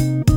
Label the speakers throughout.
Speaker 1: Bye.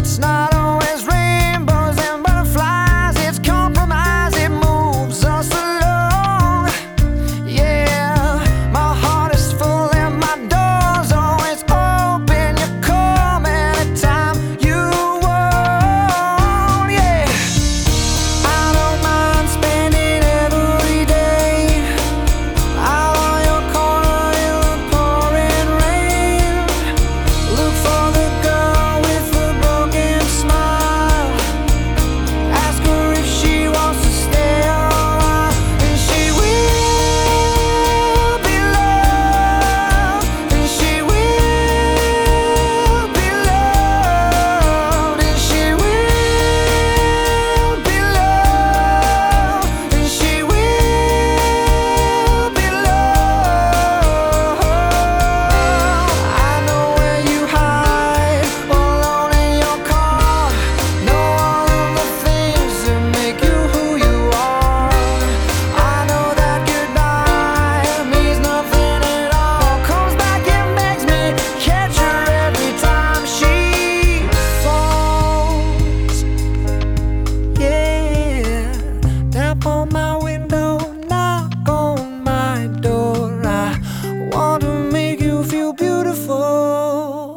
Speaker 1: It's not Oh.